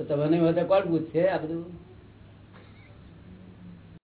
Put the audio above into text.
તો તમને હવે કોણ પૂછશે આ બધું?